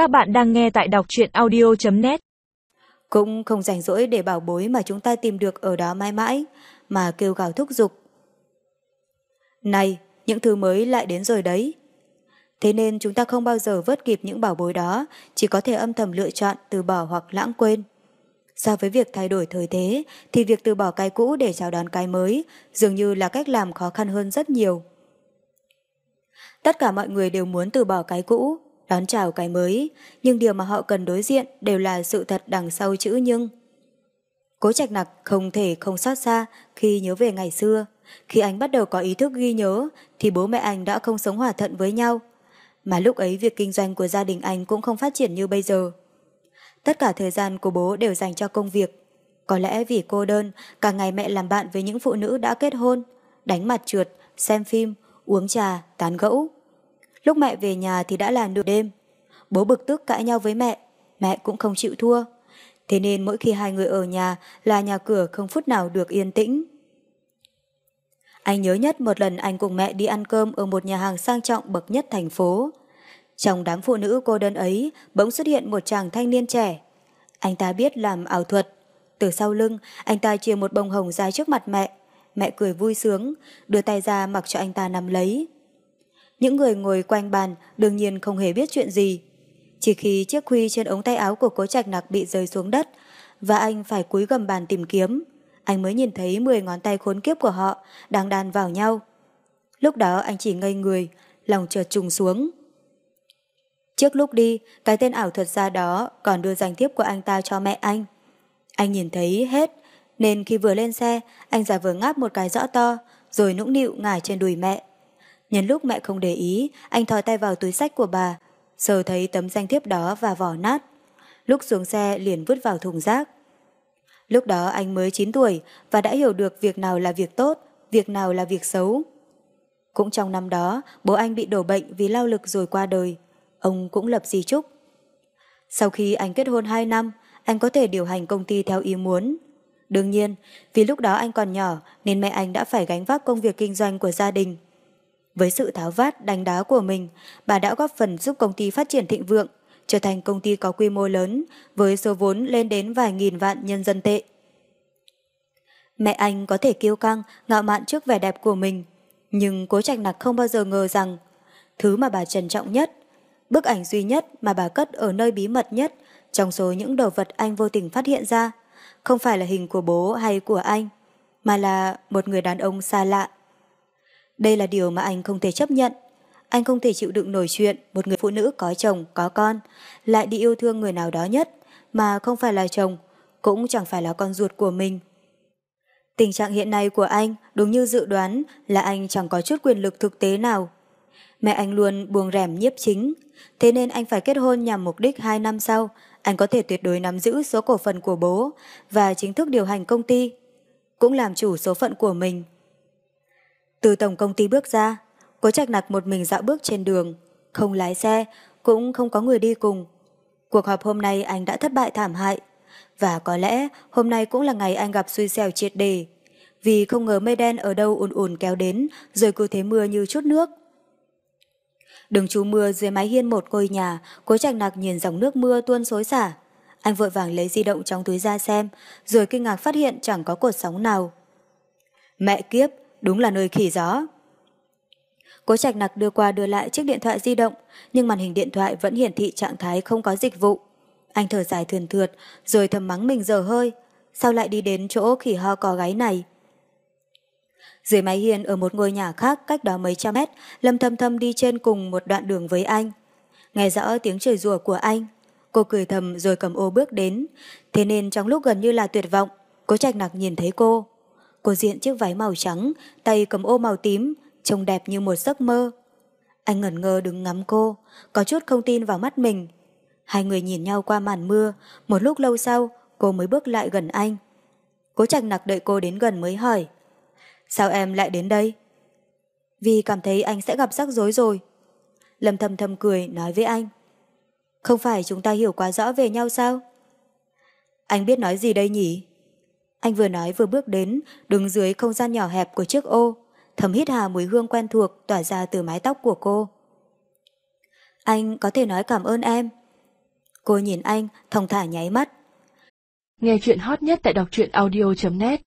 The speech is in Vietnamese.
Các bạn đang nghe tại đọc truyện audio.net Cũng không rảnh rỗi để bảo bối mà chúng ta tìm được ở đó mãi mãi, mà kêu gào thúc giục. Này, những thứ mới lại đến rồi đấy. Thế nên chúng ta không bao giờ vớt kịp những bảo bối đó, chỉ có thể âm thầm lựa chọn từ bỏ hoặc lãng quên. So với việc thay đổi thời thế, thì việc từ bỏ cái cũ để chào đón cái mới dường như là cách làm khó khăn hơn rất nhiều. Tất cả mọi người đều muốn từ bỏ cái cũ, đón chào cái mới, nhưng điều mà họ cần đối diện đều là sự thật đằng sau chữ nhưng. Cố trạch nặc không thể không xót xa khi nhớ về ngày xưa. Khi anh bắt đầu có ý thức ghi nhớ, thì bố mẹ anh đã không sống hòa thuận với nhau. Mà lúc ấy việc kinh doanh của gia đình anh cũng không phát triển như bây giờ. Tất cả thời gian của bố đều dành cho công việc. Có lẽ vì cô đơn, cả ngày mẹ làm bạn với những phụ nữ đã kết hôn, đánh mặt trượt, xem phim, uống trà, tán gẫu. Lúc mẹ về nhà thì đã là nửa đêm. Bố bực tức cãi nhau với mẹ, mẹ cũng không chịu thua. Thế nên mỗi khi hai người ở nhà là nhà cửa không phút nào được yên tĩnh. Anh nhớ nhất một lần anh cùng mẹ đi ăn cơm ở một nhà hàng sang trọng bậc nhất thành phố. Trong đám phụ nữ cô đơn ấy bỗng xuất hiện một chàng thanh niên trẻ. Anh ta biết làm ảo thuật. Từ sau lưng, anh ta chia một bông hồng ra trước mặt mẹ. Mẹ cười vui sướng, đưa tay ra mặc cho anh ta nắm lấy. Những người ngồi quanh bàn đương nhiên không hề biết chuyện gì. Chỉ khi chiếc khuy trên ống tay áo của cố trạch nặc bị rơi xuống đất và anh phải cúi gầm bàn tìm kiếm, anh mới nhìn thấy 10 ngón tay khốn kiếp của họ đang đan vào nhau. Lúc đó anh chỉ ngây người, lòng chợt trùng xuống. Trước lúc đi, cái tên ảo thuật gia đó còn đưa danh thiếp của anh ta cho mẹ anh. Anh nhìn thấy hết, nên khi vừa lên xe, anh giả vừa ngáp một cái rõ to, rồi nũng nịu ngả trên đùi mẹ. Nhân lúc mẹ không để ý, anh thò tay vào túi sách của bà, sờ thấy tấm danh thiếp đó và vỏ nát. Lúc xuống xe liền vứt vào thùng rác. Lúc đó anh mới 9 tuổi và đã hiểu được việc nào là việc tốt, việc nào là việc xấu. Cũng trong năm đó, bố anh bị đổ bệnh vì lao lực rồi qua đời. Ông cũng lập di chúc. Sau khi anh kết hôn 2 năm, anh có thể điều hành công ty theo ý muốn. Đương nhiên, vì lúc đó anh còn nhỏ nên mẹ anh đã phải gánh vác công việc kinh doanh của gia đình. Với sự tháo vát, đánh đá của mình, bà đã góp phần giúp công ty phát triển thịnh vượng, trở thành công ty có quy mô lớn, với số vốn lên đến vài nghìn vạn nhân dân tệ. Mẹ anh có thể kiêu căng, ngạo mạn trước vẻ đẹp của mình, nhưng cố trạch nặc không bao giờ ngờ rằng thứ mà bà trân trọng nhất, bức ảnh duy nhất mà bà cất ở nơi bí mật nhất trong số những đồ vật anh vô tình phát hiện ra, không phải là hình của bố hay của anh, mà là một người đàn ông xa lạ. Đây là điều mà anh không thể chấp nhận. Anh không thể chịu đựng nổi chuyện một người phụ nữ có chồng, có con, lại đi yêu thương người nào đó nhất, mà không phải là chồng, cũng chẳng phải là con ruột của mình. Tình trạng hiện nay của anh đúng như dự đoán là anh chẳng có chút quyền lực thực tế nào. Mẹ anh luôn buông rèm nhiếp chính, thế nên anh phải kết hôn nhằm mục đích 2 năm sau, anh có thể tuyệt đối nắm giữ số cổ phần của bố và chính thức điều hành công ty, cũng làm chủ số phận của mình. Từ tổng công ty bước ra, cố trạch nặc một mình dạo bước trên đường, không lái xe, cũng không có người đi cùng. Cuộc họp hôm nay anh đã thất bại thảm hại, và có lẽ hôm nay cũng là ngày anh gặp suy xẻo triệt đề, vì không ngờ mây đen ở đâu ùn ùn kéo đến, rồi cứ thế mưa như chút nước. Đừng chú mưa dưới mái hiên một ngôi nhà, cố trạch nặc nhìn dòng nước mưa tuôn xối xả. Anh vội vàng lấy di động trong túi ra xem, rồi kinh ngạc phát hiện chẳng có cột sóng nào. Mẹ kiếp, đúng là nơi khỉ gió. Cố trạch nặc đưa qua đưa lại chiếc điện thoại di động, nhưng màn hình điện thoại vẫn hiển thị trạng thái không có dịch vụ. Anh thở dài thườn thượt, rồi thầm mắng mình dở hơi. Sao lại đi đến chỗ khỉ ho có gáy này? Dưới mái hiên ở một ngôi nhà khác cách đó mấy trăm mét, Lâm Thâm Thâm đi trên cùng một đoạn đường với anh. Nghe rõ tiếng trời rủa của anh. Cô cười thầm rồi cầm ô bước đến. Thế nên trong lúc gần như là tuyệt vọng, cố trạch nặc nhìn thấy cô. Cô diện chiếc váy màu trắng, tay cầm ô màu tím, trông đẹp như một giấc mơ. Anh ngẩn ngơ đứng ngắm cô, có chút không tin vào mắt mình. Hai người nhìn nhau qua màn mưa, một lúc lâu sau, cô mới bước lại gần anh. Cố trạch nặc đợi cô đến gần mới hỏi. Sao em lại đến đây? Vì cảm thấy anh sẽ gặp rắc rối rồi. Lâm thầm thầm cười nói với anh. Không phải chúng ta hiểu quá rõ về nhau sao? Anh biết nói gì đây nhỉ? Anh vừa nói vừa bước đến, đứng dưới không gian nhỏ hẹp của chiếc ô, thầm hít hà mùi hương quen thuộc tỏa ra từ mái tóc của cô. Anh có thể nói cảm ơn em. Cô nhìn anh, thong thả nháy mắt. Nghe chuyện hot nhất tại đọc truyện audio.net